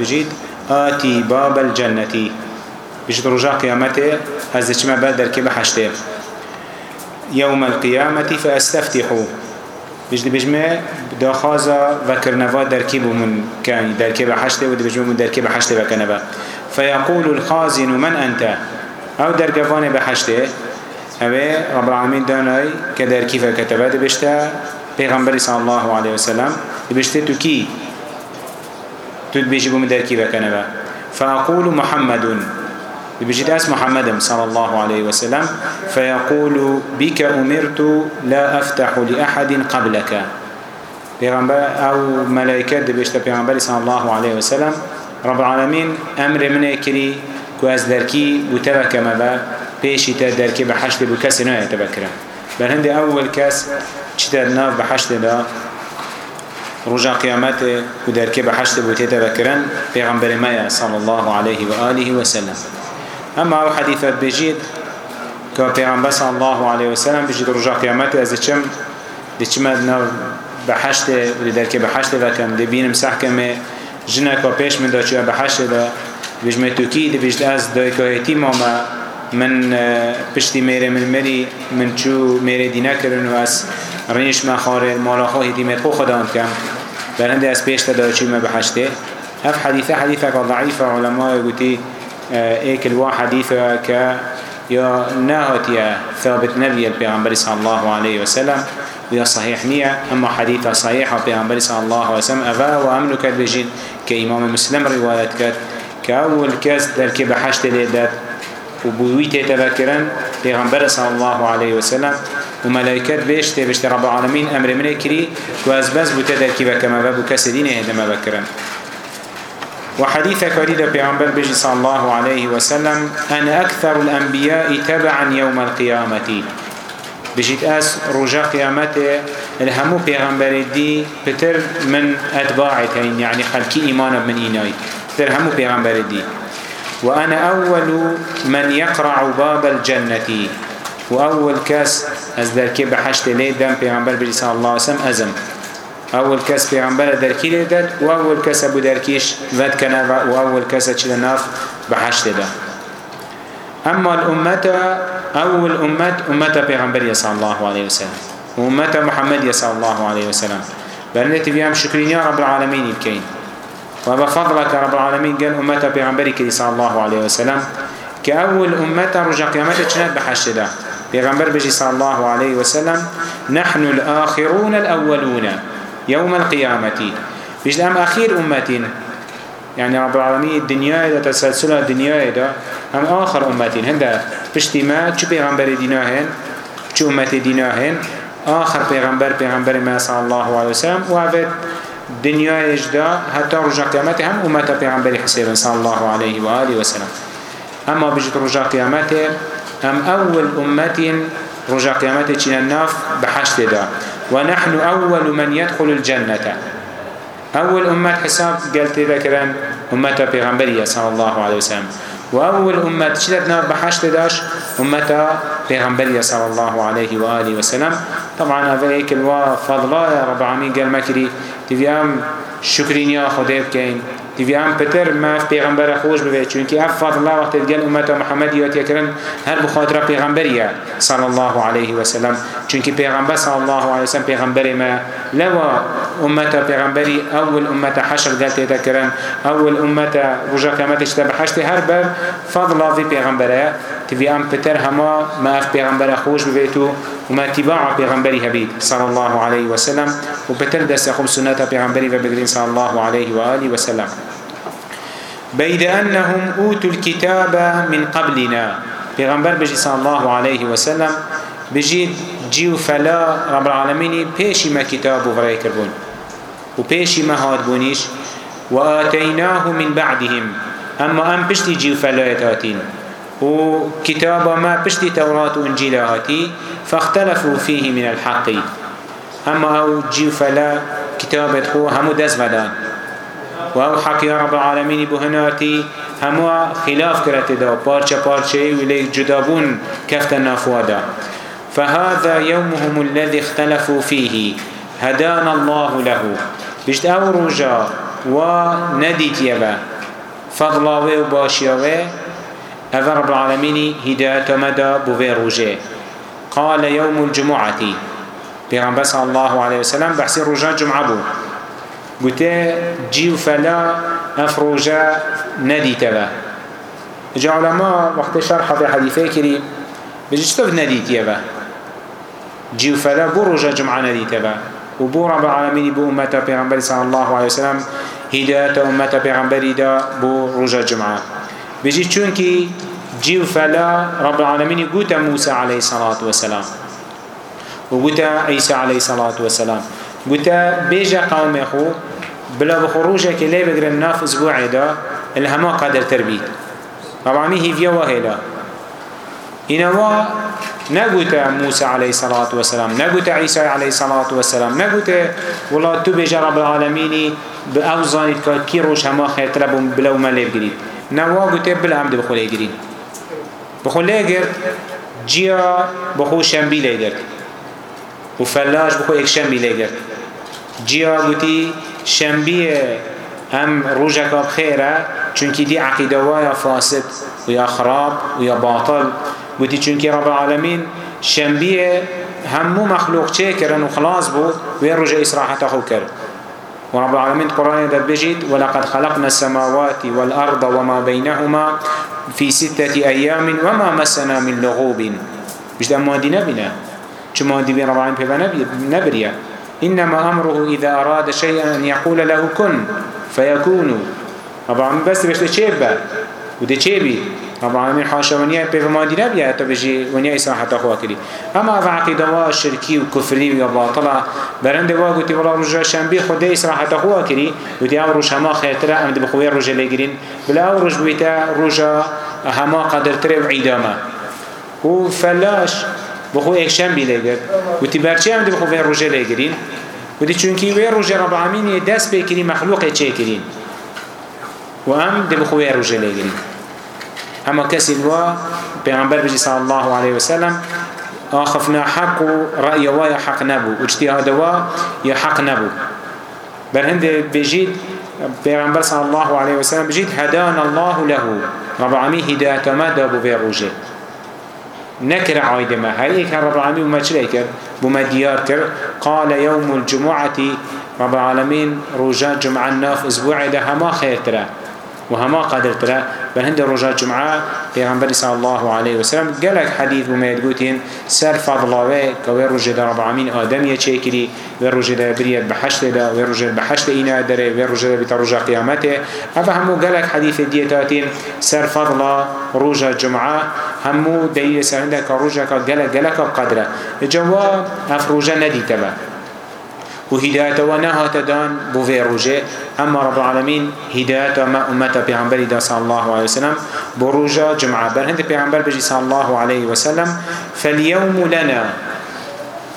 بجيد آتي باب الجنة بجد رجاء قيامته هذا كما بدر كبه حشته يوم القيامة فأستفتحوا بجد بجمع داخازا وكرنفا دركب من كان دركب حشته ود بجمع من دركب حشته وكنفا فيقول الخازن من أنت أو دركفان بحشته أبي رب العالمين داناي كدركيفة كتبات بشتا پیغمبر صلى الله عليه وسلم بشتا تكي تود بيجي بوم دركي بكنبا فأقول محمد بجد أس محمد صلى الله عليه وسلم فيقول بك أمرت لا أفتح لأحد قبلك پیغمبر او ملائکه د بشته پیغمبر صلی الله علیه و سلم رب العالمین امر من کری کو از درکی بوتبک مبا پیشی تا درکی به حشد بو کس نه تبکره بل هند اول کس چتر ناف به حشد دا رجع قيامته ودركه بحشت بوتيته بكرن پیغمبر ما صلى الله عليه وآله وسلم اما او حديثه بجيد كو پیغمبر صلى الله عليه وسلم بجيد رجع قيامته از چم دي چمد نو بحشت ودركه بحشت وكم دي بينم سحكمه جنك وبيش من داچيا بحشت دا بجمتوكي دي بجد از دايكايتي ماما من پشتی میره من مری من چو میره دینه کرن و از رنیش ما خارد مالا خواهی دیمت خو خدا کم بر هنده از پیش تدا چی ما بحشته هف حدیثه حدیثه که ضعیفه علماء گوتی ایک الوا حدیثه که یا نهاتیه ثابت نبیه پیغمبر صلی الله علیه وسلم ويا صحيح نية أما حديث صحيح في أمبر صلى الله عليه وسلم أفا وأمنو كد بجين كإمام مسلم روايات كد كأول كز دلك بحشت ليدات وبويته تذكرن في أمبر صلى الله عليه وسلم وملائكات بيش تبشت رب العالمين أمر منه كري وأزبز بتدركي بكما باب كسدين إهدما بكرم وحديث كريدة بيعنبال بيجي صلى الله عليه وسلم أنا أكثر الأنبياء تبعا يوم القيامة بجيت أس رجاء قيامته الهمو بيعنبال دي بتر من أتباعتين يعني خلقي إيمانا من إيناي بتر همو بيعنبال دي وأنا أول من يقرع باب الجنة وأول كاس أزدركي بحشت لي دم پیغمبر بری صلى الله عليه وسلم أزم أول كاس پیغمبر درکی لي داد وأول كاس أبو دركيش ود كنا وأول كاس چل ناف بحشت دا أما الأمة أول أمة أمة پیغمبر صلى الله عليه وسلم وأمة محمد صلى الله عليه وسلم بلنتي فيهم شكرين يا رب العالمين يبكين وبفضلك رب العالمين قال أمة بيغنبرك صلى الله عليه وسلم كأول أمة رجع قيامته كانت بحشدة پیغمبر بجی صلی الله علیه وسلم نحن الآخرون الأولون يوم القيامة بجد أم أخير أمتين يعني رب العالمين الدنيا إذا تسلسل الدنيا إذا أم آخر أمتين هندا بشتي ما شو پیغمبر ديناهن شو أمتي ديناهن آخر پیغمبر پیغمبر ما صلى الله عليه وسلم وعبد دنيا إجدا حتى رجع قيامته هم أمت پیغمبر حسين صلى الله عليه وآله وسلم أما بجد رجع قيامته هم أول أمة رجع قيامته چين الناف بحشت دا ونحن أول من يدخل الجنة أول أمة حساب قلت ذكرا أمة بيغمبرية صلى الله عليه وسلم وأول أمة شدت نار بحشت داش أمة بيغمبرية صلى الله عليه وآله وسلم طبعا أفريك الوا فضلا يا رب عمي قال مكري تبيام شكرين يا خدير كين دیوی هم پتر مف پیغمبر خوش بوید چونکی اف فضل الله وقت دیگل امت محمد یاد کرن هر بخاطر پیغمبریه صلی الله علیه و سلم چونکی پیغمبر صلی الله علیه و سلم پیغمبر ما لوا امت پیغمبری اول امت حشر گلت تکرن اول امت رجا قیامتش تبحشت هر بر فضل الله پیغمبره تبي ام بتر هما ما اف پیغمبر خوش ببيتو وما اتباع پیغمبري هبيد صلى الله عليه وسلم وبتر دس اخم سنة پیغمبري وبدرين صلى الله عليه وآله وسلم بيد أنهم أوتوا الكتاب من قبلنا پیغمبر بجي صلى الله عليه وسلم بجي جيو فلا رب العالمين پیشی ما كتاب وغرأي كربون وبيشي ما هاد بونيش وآتيناه من بعدهم أما أم بشتي جيو فلا يتاتين و كتاب ما پشتی تورات و انجیل هاتی فاختلفوا فيه من الحق اما او جیو فلا كتابت خو همو دست ودان و او حق یا رب العالمین بهناتی همو خلاف کرت دا پارچه پارچه و لیک جدابون کفت نافوادا فهذا يومهم الذي اختلفوا فيه هدانا الله له بجد او رجا و ندیت یبه فضلاوه و باشیاوه هذا رب العالمين هداية مدى بوفي قال يوم الجمعة پیغمبر صلی الله علیه و سلم بحث روزه جمعه بو گوته جیو فلا افروجا ندیته و جا علما وقت شرح به حدیثه کری بجشتو ندیته و جیو فلا بو روزه جمعه ندیته و و بو رب العالمین بو امت پیغمبر صلی الله علیه و سلم هدایت امت پیغمبری دا بو روزه جمعه بيجي چونكي جيو فلا رب العالمين قوتا موسى عليه الصلاة والسلام وقوتا عيسى عليه الصلاة والسلام قوتا بيجا قوم اخو بلا بخروجك لي بقرن ناف اسبوعي دا الهما قدر تربيت طبعا هي فيا وهيلا إنما نقول موسى عليه الصلاة والسلام نقول عيسى عليه الصلاة والسلام نقول والله تبجى رب العالمين بأوزاني كيروش هما خير تربهم بلو ما ليبقريت نوا گوتێ بل هەم بخۆ لێگرین بخۆ لێگرت جیا بخۆ شەمبی لێگرت و فەلاش بخۆ یەکشەمبی لێگرت جیا گوتی شەمبیە ئەم ڕۆژەکە خێرە چونکی دی عقیدە وایە فاسد و یا خراب و یا باطل گوتی چونکی ڕب العالمین شەمبیە هەموو مەخلوق چێ کردن و خلاص بوو وێ ڕۆژە ئیسراحەتە خۆ کرد ورب العالمين قرآن دبجيت ولقد خلقنا السماوات والأرض وما بينهما في ستة أيام وما مسنا من لغوب مش ده مادي نبنا شو مادي بين رب العالمين نبريا إنما أمره إذا أراد شيئا أن يقول له كن فيكون رب العالمين بس بس تشيبه وده تشيبه رب العالمين حاشا ونيا بيفما دينا بيا تبجي ونيا إصلاح تخوا كري أما هذا عقيدة وشركي وكفري وباطلة برند واقو تي والله رجع شنبي خدي إصلاح تخوا كري ودي أورج هما خيرترا أمد بخوي رجع لجرين بلا أورج بيتا رجع هما قدرترا وعيداما هو فلاش بخو اكشن بيلگر و تی برچه هم دی بخو وی روژه لگرین و دی چونکی وی روژه رب العالمین دست بکری مخلوق چه کرین و هم دی بخو وی روژه لگرین اما كسي الوا پیغمبر بجي صلى الله عليه وسلم آخفنا حق رأي ويا حق نبو اجتهاد ويا يحق نبو بل هند بجيد پیغمبر صلى الله عليه وسلم بجيد هدانا الله له رب العالمين هداية ما دابو في روجه نكر عايد ما هل ايك رب العالمين وما شريكر بما ديار كر قال يوم الجمعة رب العالمين رجاء جمعة ناف اسبوع ده ما خير تره وهما قدر ترى بهند رجاء جمعة پیغمبر صلى الله عليه وسلم قالك حديث بما يتقوتين سر فضلاوه كوي رجاء رب العالمين آدم يچكري ورجاء بريد بحشت دا ورجاء بحشت اينا داره ورجاء بترجاء قيامته افا همو قالك حديث ديتاتين سر فضلا رجاء جمعة همو دليل سرندك رجاء قالك قالك قدره جوا افرجاء نديتبه وهدايته ونهت دان بوفي روجه أما رب العالمين هدايته ما أمته بيعنبري دا صلى الله عليه وسلم بروجه جمعة بر هند بيعنبر بجي صلى الله عليه وسلم فاليوم لنا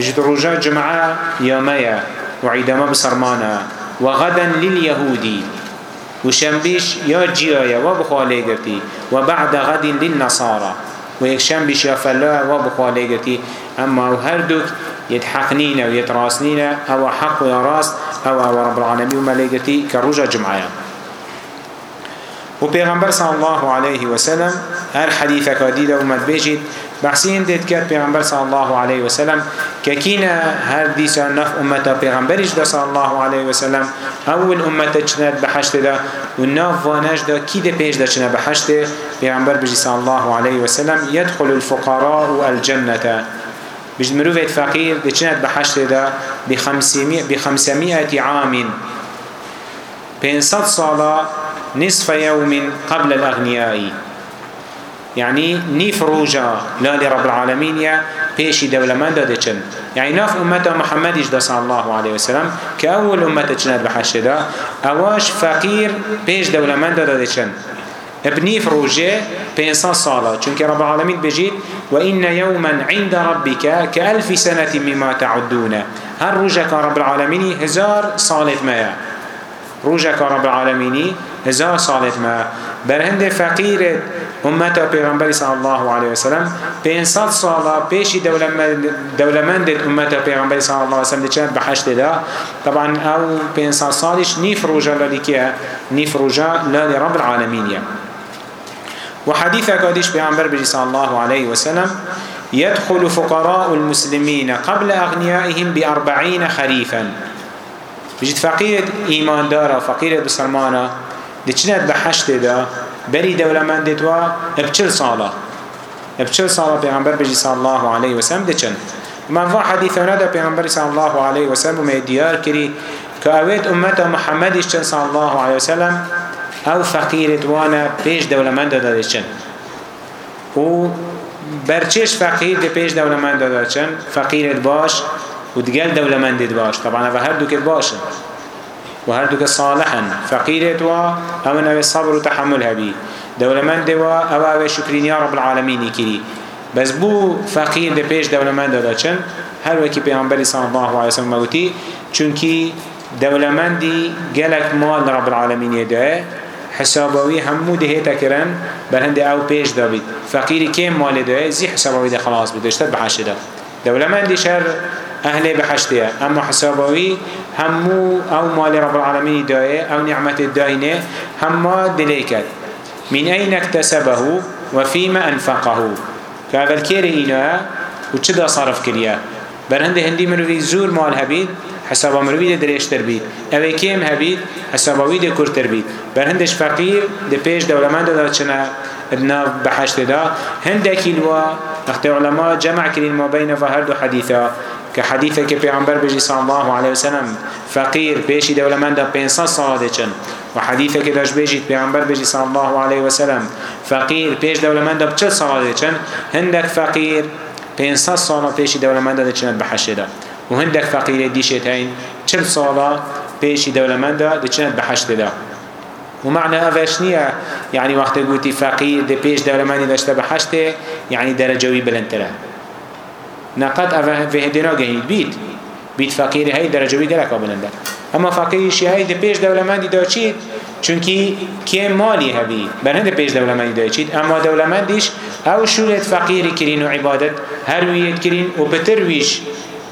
بجد روجه جمعة يومية وعيدما بصرمانا وغدا لليهودي وشنبيش يا جيايا وبخالي قرتي وبعد غد للنصارى ويكشنبيش يا فلا وبخالي قرتي أما هردوك يتحقنين أو يتراسنين أو حق يا راس أو أو رب العالمين وملائكتي كرجة جمعية وبيغمبر صلى الله عليه وسلم هر حديثة كديدة ومد بيجيت بحثين ديت كات بيغمبر صلى الله عليه وسلم ككينا هر ديسا نف أمتا بيغمبرش دا صلى الله عليه وسلم أول أمتا چند بحشت دا والناف وانش دا كي دي بيش دا چند بحشت بيغمبر بجي صلى الله عليه وسلم يدخل الفقراء الجنة بجد مروفة فقير بچنات بحشت دا بخمسمائة, بخمسمائة عام بينصد صالة نصف يوم قبل الأغنياء يعني نيف روجا لا لرب العالمين يا بيشي دولة من دا دچن يعني ناف أمة محمد إجدا صلى الله عليه وسلم كأول أمة تجنات بحشت دا أواش فقير بيش دولة من دا دچن بنيف روجه 500 سالا چونك رب العالمين بجيت وإن يوما عند ربك كألف سنة مما تعدون هر روجك رب العالمين هزار صالت مايا روجك رب العالمين هزار صالت ما برهند فقير امتا پیغمبر صلی الله علیه وسلم 500 سالا پیش دولمند دولمند امتا پیغمبر صلی الله علیه وسلم چند به 8 دا طبعا او 500 سالش نیف روجا للیکه نیف روجا لرب العالمین وحديث أكاديش بيعنبر برسال الله عليه وسلم يدخل فقراء المسلمين قبل أغنيائهم بأربعين خريفا بجد فقير إيمان دارا فقير بسلمانا دي چنات بحشت دا بري دولمان دتوا بچل صالة بچل صالة بيعنبر برسال الله عليه وسلم دي چن من فا حديثنا دا بيعنبر صلى الله عليه وسلم وما يديار كري كأويت أمة محمد صلى الله عليه وسلم او فقیرت وانا پیش دولمند داده چن و برچش فقیر ده پیش دولمند داده چن فقیرت باش و دگل دولمندت باش طبعا و هر دو که باشن و هر دو که صالحن فقیرت و امن او صبر و تحمل هبی دولمند و او او شکرینی رب العالمینی کری بس بو فقیر ده پیش دولمند داده چن هر وکی پیامبری صلی الله علیه و سلم موتی چونکی دولمندی گلک مال رب العالمین ده حسابوي همو دهيتا كرن برهند او پیش دابید فقير كم مال ده زي حسابوي ده خلاص بدشت بحشه ده دولمندی شهر اهل بحشتها اما حسابوي همو او مال رب العالمين دايه او نعمت داينه هما دليكت من اين اكتسبه وفيما انفقه كاغل كيري اينا وچدا صرف كريا برهند هندي مروي زور مال هبید حسابا مروی ده درشتر بید اوه کم هبید حسابا وی ده کرتر بید بر هندش فقیر ده پیش دولمند ده چنه ادنا بحشت ده هندکی الوا اختی علماء جمع کرین ما بین و هر دو حدیثا که حدیثه که پیغمبر بجی صلی الله علیه وسلم فقیر پیشی دولمند ده 500 ساله چن و حدیثه که داش بجید پیغمبر بجی صلی الله علیه وسلم فقیر پیش دولمند ده 40 ساله چن هندک فقیر 500 ساله پیشی دولمند ده چن بحشت ده و هندك فقيرة ديشتين چل صالة پیشی دولمنده ده چند به حشت ده و معنى اوش نیه یعنی وقت گوتی فقیر ده پیش دولمندی داشته به حشت یعنی درجوی بلندتره نقد اوه هدینا گهید بید بید فقیر هی درجوی گرکا بلنده اما فقیرشی هی ده پیش دولمندی دا چید چونکی که مالی هبی بلنده پیش دولمندی دا چید اما دولمندیش او شورت فقیری کرین و عبادت هر ویت کرین و بتر ویش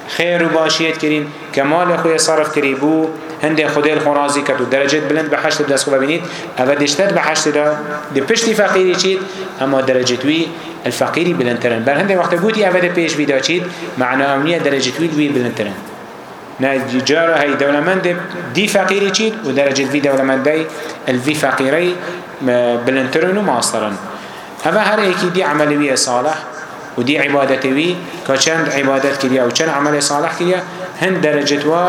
خير و باشیت کرین کمال خوی صرف کری بو هنده خدای الخرازی کتو درجت بلند به حشت دست خوب ببینید اول دشتت به حشت دا دی پشتی فقیری چید اما درجتوی الفقیری بلندترن بر هنده وقت گوتی اول پیش بیدا چید معنا امنیه درجتوی دوی بلندترن نه جارا هی دولمند دی فقیری چید و درجت وی دولمند دی الوی فقیری بلندترن و معاصرن هذا هر ایکی دی عملوی صالح ودي عبادته وي كشند عبادات كريا وشن عمل صالح كريا هند درجة وا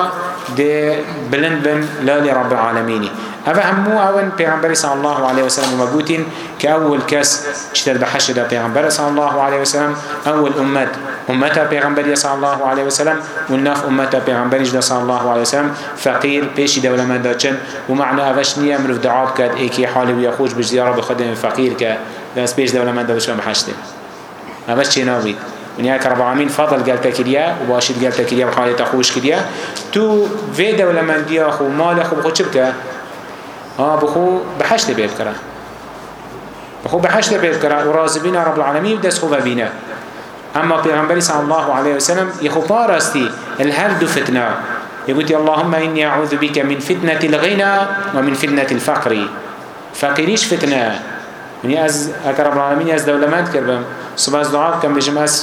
دي بلند بن لالي رب العالمين هذا همو أول پیغمبر صلى الله عليه وسلم ومقوتين كأول كس اشتر بحشر دا پیغمبر صلى الله عليه وسلم أول أمت أمتا پیغمبر صلى الله عليه وسلم والناف أمتا پیغمبر صلى الله عليه وسلم فقير پیش دولة من دا چن ومعنى أفش نية مروف دعاب كد ايكي حالي ويخوش بجزيارة بخدم فقير كد بس پیش دولة من دا بشم حشتين همش چی نابید ونیا که رب العالمین فضل گل تکریه و باشید گل تکریه و حالت خوش کریه تو وی دولمندی آخو مال آخو بخو چی بکه؟ آه بخو بحشت بید کره بخو بحشت بید کره و راز بین رب العالمین دست خوب بینه اما پیغمبر صلی الله علیه وسلم یخو پارستی الهر دو فتنه يقول اللهم إني أعوذ بك من فتنة الغنى ومن فتنة الفقر فقيريش فتنة من يأز أكرم العالمين يأز دولمات كربم سباز دعا بکەم بژم ئەس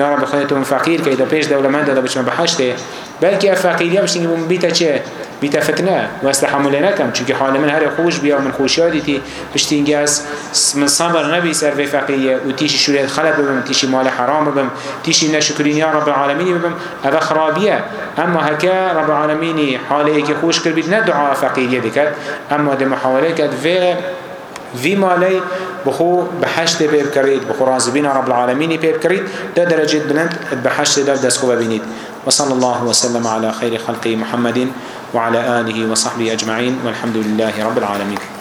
یارە بخێت من فەقیر کە دە پێش دەوڵەمەندەدا بچمە بەحەشتێ بەلکی ئە فەقیریە بشین بووم بیتە چێ بیتە فتنە وەس تحملێ نەکەم چونکە حالە من هەرێ خۆش بیا من خۆشیادیتی پشتینگەس من سەبەر نەبی سەر بێ فەقیریە و تیشی شورێت خەلە ببم تیشی مالە حرام ببم تیشی نەشکرین یا رب العالمینی ببم ئەوە خرابیە ئەمما هەکە رب العالمینی حالەیەکی خۆش کردیت نە دعا فەقیریە دەکات ئەمما دە محاولەکەت في مالي بخو بحشت بيب كريت بخو رازبين رب العالمين بيب كريت ده درجة بلند بحشت ده دسكو ببينيت وصلى الله وسلم على خير خلقه محمد وعلى آله وصحبه أجمعين والحمد لله رب العالمين